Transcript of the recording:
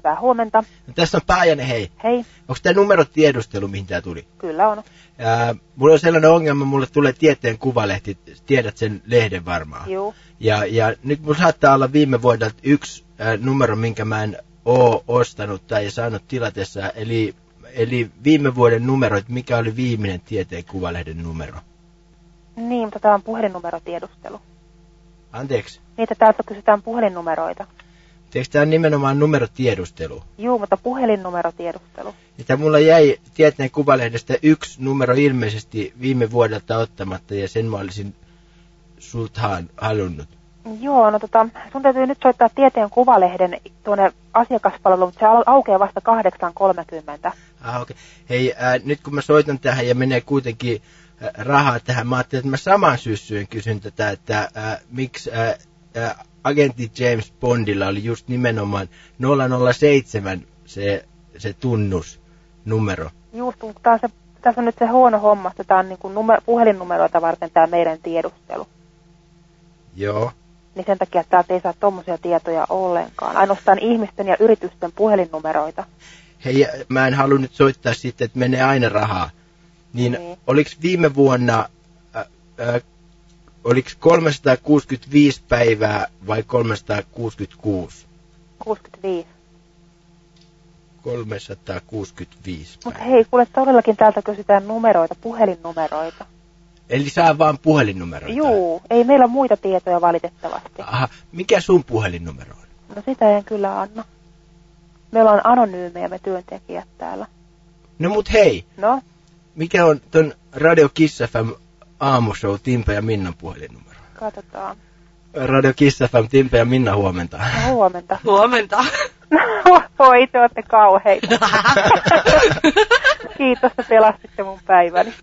Mäkipää, huomenta. No, tässä on Päijänne, hei. Hei, Onko tämä numerotiedustelu, mihin tämä tuli? kyllä on. Ää, mulla on sellainen ongelma, mulle tulee tieteen kuvalehti, tiedät sen lehden varmaan. Juu. Ja, ja nyt mulla saattaa olla viime vuodelta yksi ää, numero, minkä mä en oo ostanut tai saanut tilatessa, eli, eli viime vuoden numero, että mikä oli viimeinen tieteen kuvalehden numero. Niin, mutta tämä on puhelinnumerotiedustelu. Anteeksi, Niitä täältä kysytään puhelinnumeroita. Eikö tämä nimenomaan numerotiedustelu? Juu, mutta puhelinnumerotiedustelu. Että mulla jäi tieteen kuvalehdestä yksi numero ilmeisesti viime vuodelta ottamatta ja sen mä olisin sultaan halunnut. Joo, no tota, sun täytyy nyt soittaa tieteen kuvalehden tuonne asiakaspalveluun, mutta se au- aukeaa vasta 8.30. Ah, okay. Hei, ää, nyt kun mä soitan tähän ja menee kuitenkin ää, rahaa tähän, mä ajattelin, että mä saman syssyen kysyn tätä, että ää, miksi ää, ää, agentti James Bondilla oli just nimenomaan 007 se, se tunnusnumero. Just, mutta tää on se, tässä on nyt se huono homma, että tämä on niin kuin numer- puhelinnumeroita varten tämä meidän tiedustelu. Joo. Niin sen takia täältä ei saa tuommoisia tietoja ollenkaan. Ainoastaan ihmisten ja yritysten puhelinnumeroita. Hei, mä en halua nyt soittaa sitten, että menee aina rahaa. Niin, Niin. oliko viime vuonna, ää, ää, oliko 365 päivää vai 366? 65. 365 Mutta päivää. hei, kuule todellakin täältä kysytään numeroita, puhelinnumeroita. Eli saa vaan puhelinnumeroita? Juu, ei meillä ole muita tietoja valitettavasti. Aha, mikä sun puhelinnumero on? No sitä en kyllä anna. Meillä on anonyymejä me työntekijät täällä. No mut hei, No, mikä on ton Radio Kiss FM aamushow Timpe ja Minnan puhelinnumero? katsotaan. Radio Kiss FM, Timpe ja Minna huomenta. No, huomenta. Huomenta. Voi, te olette kauheita. Kiitos, että pelastitte mun päiväni.